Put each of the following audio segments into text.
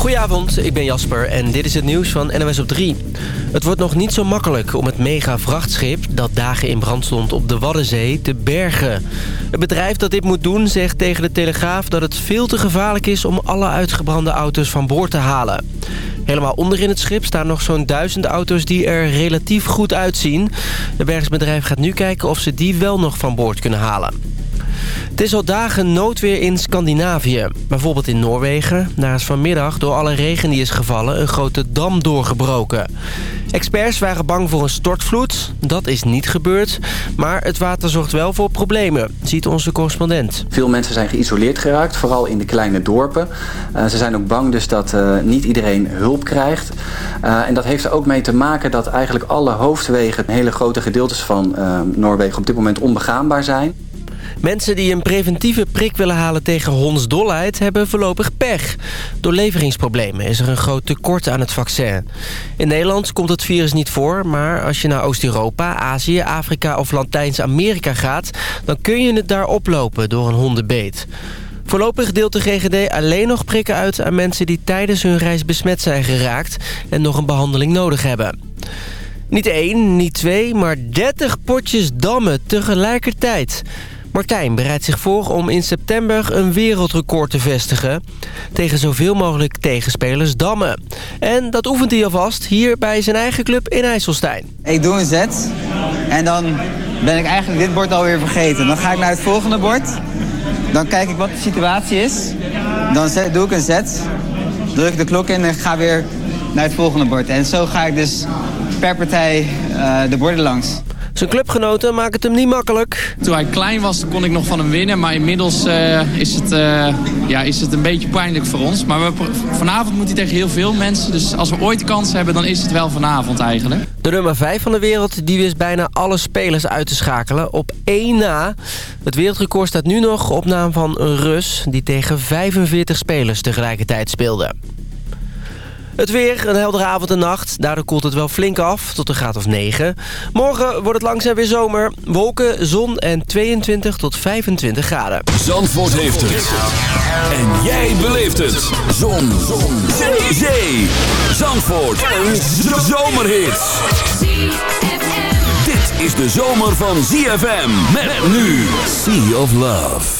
Goedenavond, ik ben Jasper en dit is het nieuws van NOS op 3. Het wordt nog niet zo makkelijk om het mega vrachtschip dat dagen in brand stond op de Waddenzee te bergen. Het bedrijf dat dit moet doen zegt tegen de Telegraaf dat het veel te gevaarlijk is om alle uitgebrande auto's van boord te halen. Helemaal onderin het schip staan nog zo'n duizend auto's die er relatief goed uitzien. Het bergsbedrijf gaat nu kijken of ze die wel nog van boord kunnen halen. Het is al dagen noodweer in Scandinavië. Bijvoorbeeld in Noorwegen. Is vanmiddag door alle regen die is gevallen een grote dam doorgebroken. Experts waren bang voor een stortvloed. Dat is niet gebeurd. Maar het water zorgt wel voor problemen, ziet onze correspondent. Veel mensen zijn geïsoleerd geraakt, vooral in de kleine dorpen. Uh, ze zijn ook bang dus dat uh, niet iedereen hulp krijgt. Uh, en dat heeft er ook mee te maken dat eigenlijk alle hoofdwegen... hele grote gedeeltes van Noorwegen op dit moment onbegaanbaar zijn. Mensen die een preventieve prik willen halen tegen hondsdolheid hebben voorlopig pech. Door leveringsproblemen is er een groot tekort aan het vaccin. In Nederland komt het virus niet voor, maar als je naar Oost-Europa, Azië, Afrika of Latijns-Amerika gaat... dan kun je het daar oplopen door een hondenbeet. Voorlopig deelt de GGD alleen nog prikken uit aan mensen die tijdens hun reis besmet zijn geraakt... en nog een behandeling nodig hebben. Niet één, niet twee, maar 30 potjes dammen tegelijkertijd. Martijn bereidt zich voor om in september een wereldrecord te vestigen... tegen zoveel mogelijk tegenspelers dammen. En dat oefent hij alvast hier bij zijn eigen club in IJsselstein. Ik doe een zet en dan ben ik eigenlijk dit bord alweer vergeten. Dan ga ik naar het volgende bord. Dan kijk ik wat de situatie is. Dan doe ik een zet, druk de klok in en ga weer naar het volgende bord. En zo ga ik dus per partij uh, de borden langs. Zijn clubgenoten maken het hem niet makkelijk. Toen hij klein was, kon ik nog van hem winnen. Maar inmiddels uh, is, het, uh, ja, is het een beetje pijnlijk voor ons. Maar we, vanavond moet hij tegen heel veel mensen. Dus als we ooit kans hebben, dan is het wel vanavond eigenlijk. De nummer 5 van de wereld die wist bijna alle spelers uit te schakelen. Op één na. Het wereldrecord staat nu nog op naam van een Rus... die tegen 45 spelers tegelijkertijd speelde. Het weer, een heldere avond en nacht. Daardoor koelt het wel flink af, tot een graad of 9. Morgen wordt het langzaam weer zomer. Wolken, zon en 22 tot 25 graden. Zandvoort heeft het. En jij beleeft het. Zon. zon. Zee. Zee. Zandvoort. Een zomerhit. Dit is de zomer van ZFM. Met nu Sea of Love.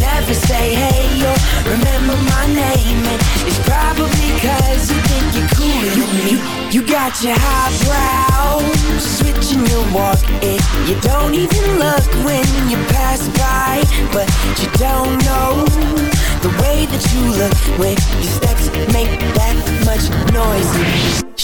never say hey or remember my name. And it's probably Cause you think you're cooler than me You got your highbrow Switching your walk And you don't even look when you pass by But you don't know The way that you look When your steps make that much noise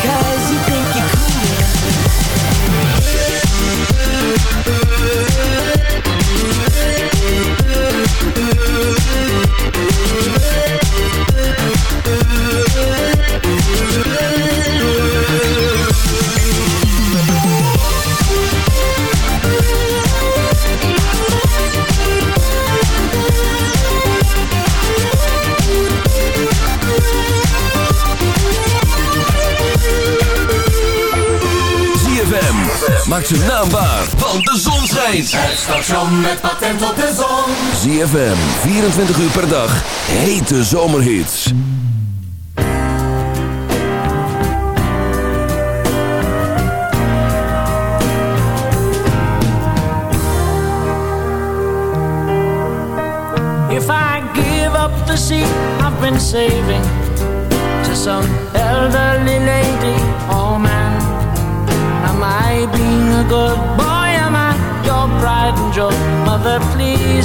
Música Maak ze naambaar, want de zon schijnt. Het station met patent op de zon. ZFM, 24 uur per dag. Hete zomerhits. If I give up the seat I've been saving to some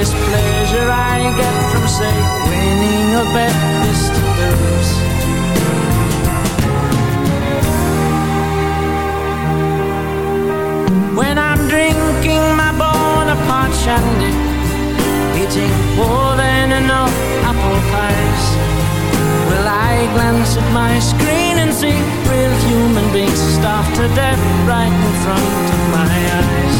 this pleasure I get from, say, winning a bet to lose. When I'm drinking my Bonaparte shandy, eating more than enough apple pies will I glance at my screen and see real human beings starved to death right in front of my eyes.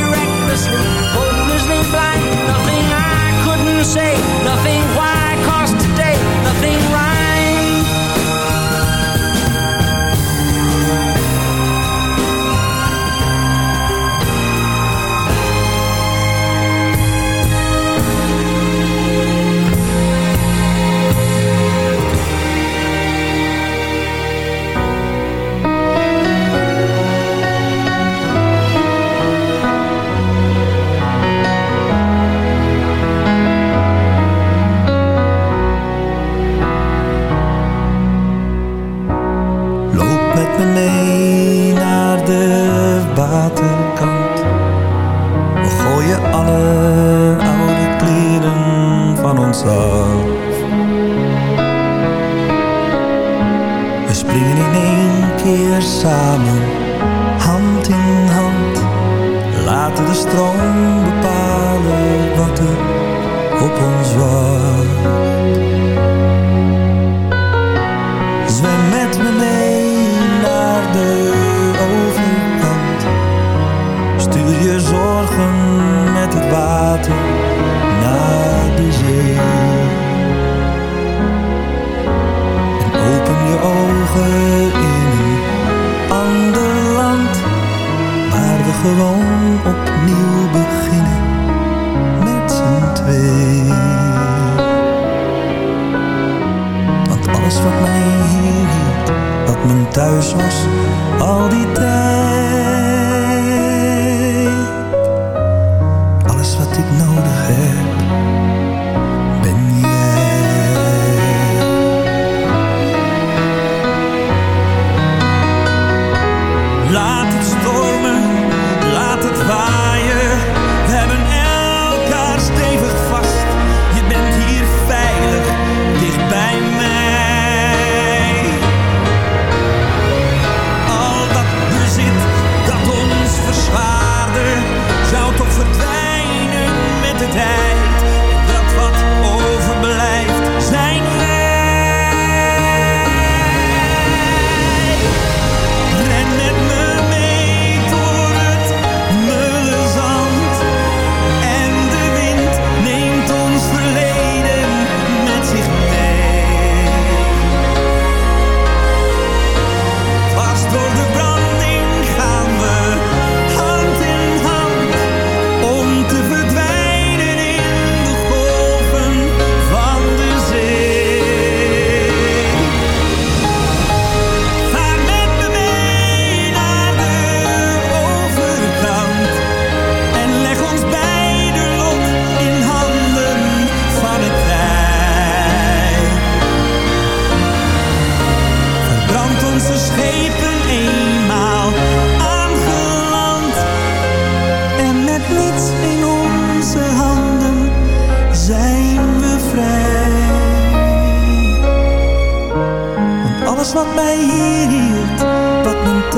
recklessly, hopelessly blind, nothing I couldn't say, nothing why, We springen in één keer samen, mijn thuis was, al die tijd.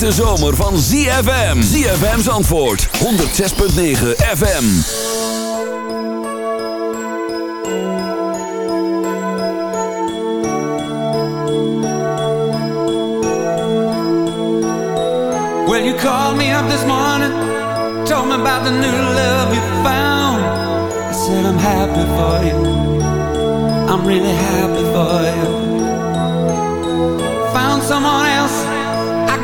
Hete zomer van ZFM. ZFM's antwoord 106.9 FM. Well, you called me up this morning, told me about the new love you found. I said I'm happy for you. I'm really happy for you.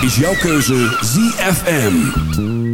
Is jouw keuze ZFM.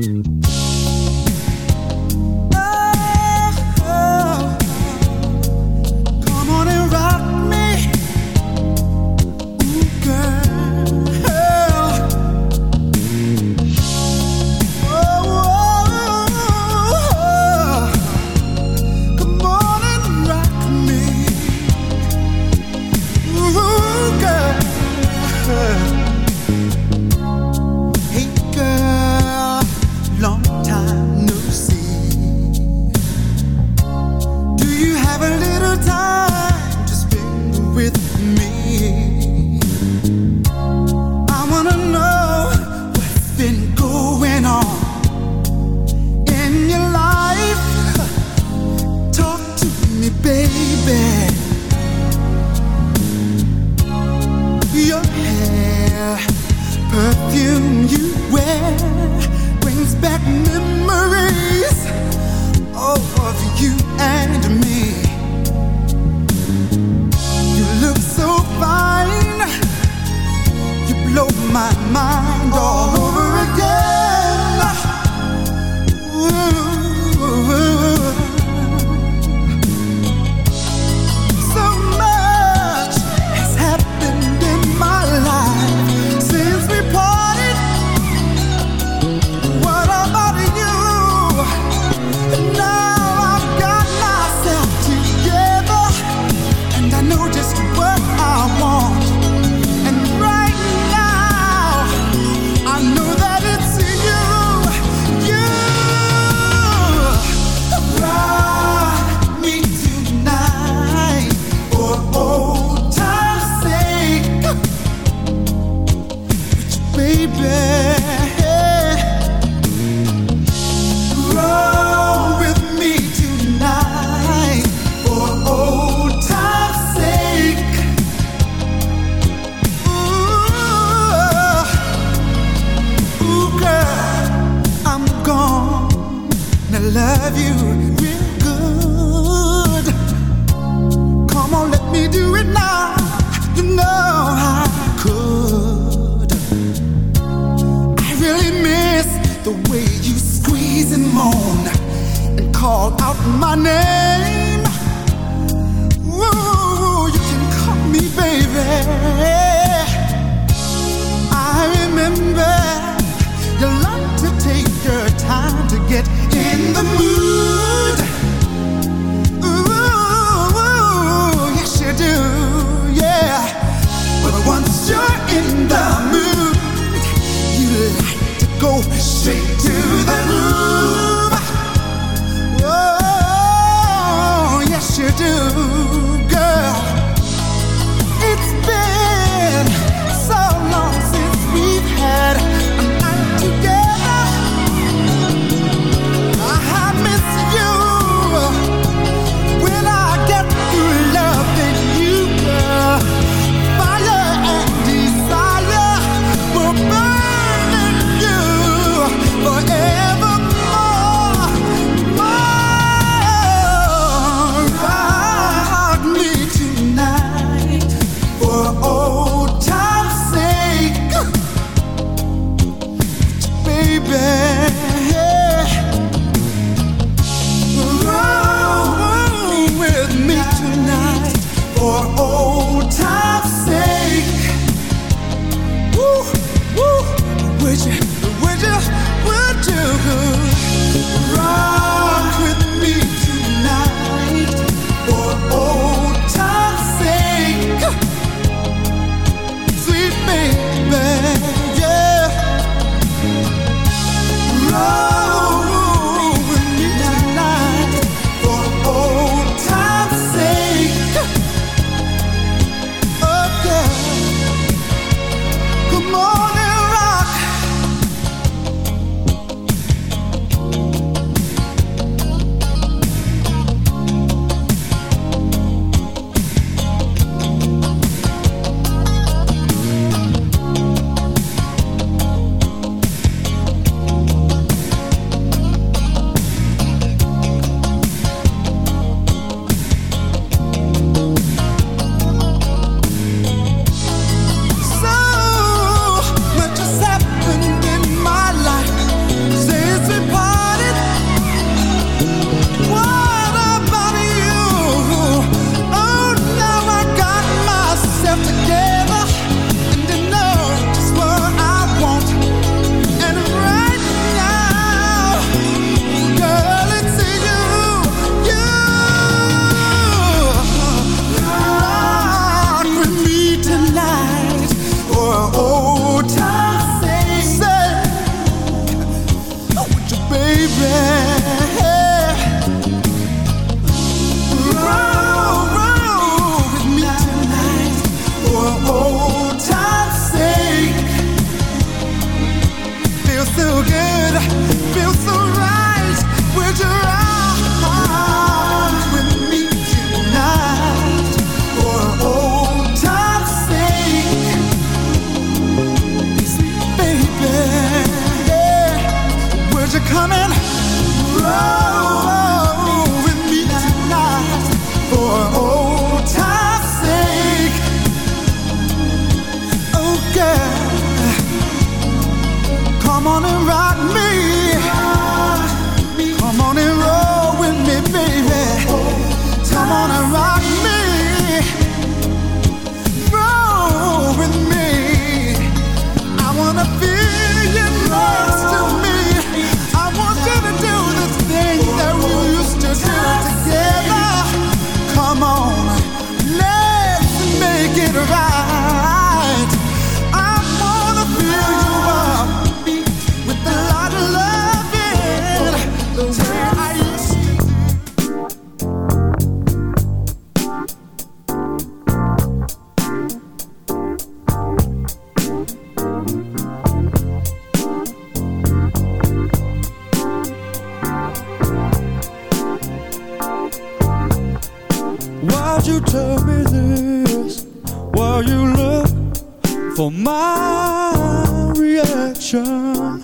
for my reaction.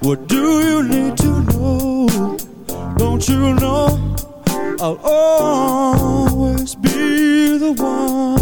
What do you need to know? Don't you know I'll always be the one?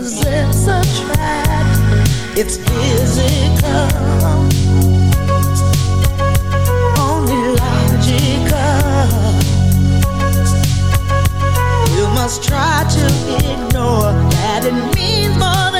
possess a track, it's physical. Only logical. You must try to ignore that it means more than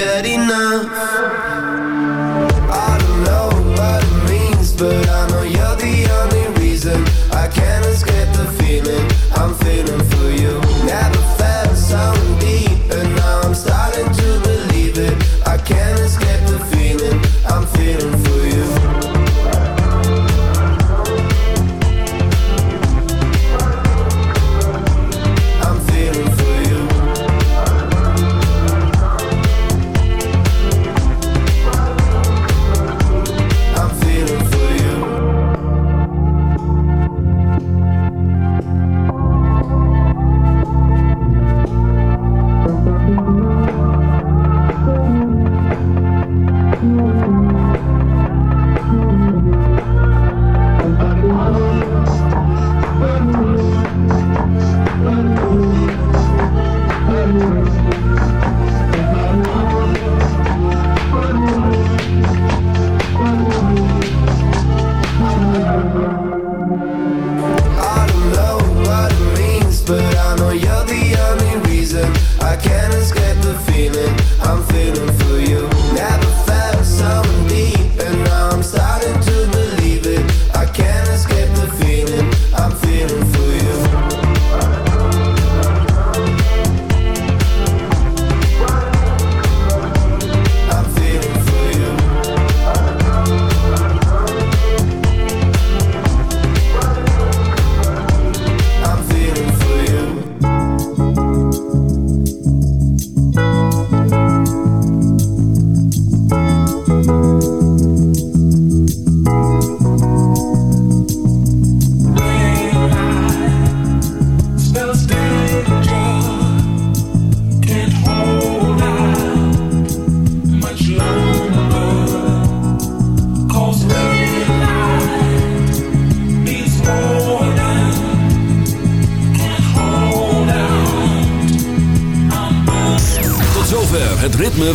good enough. I don't know what it means, but I know you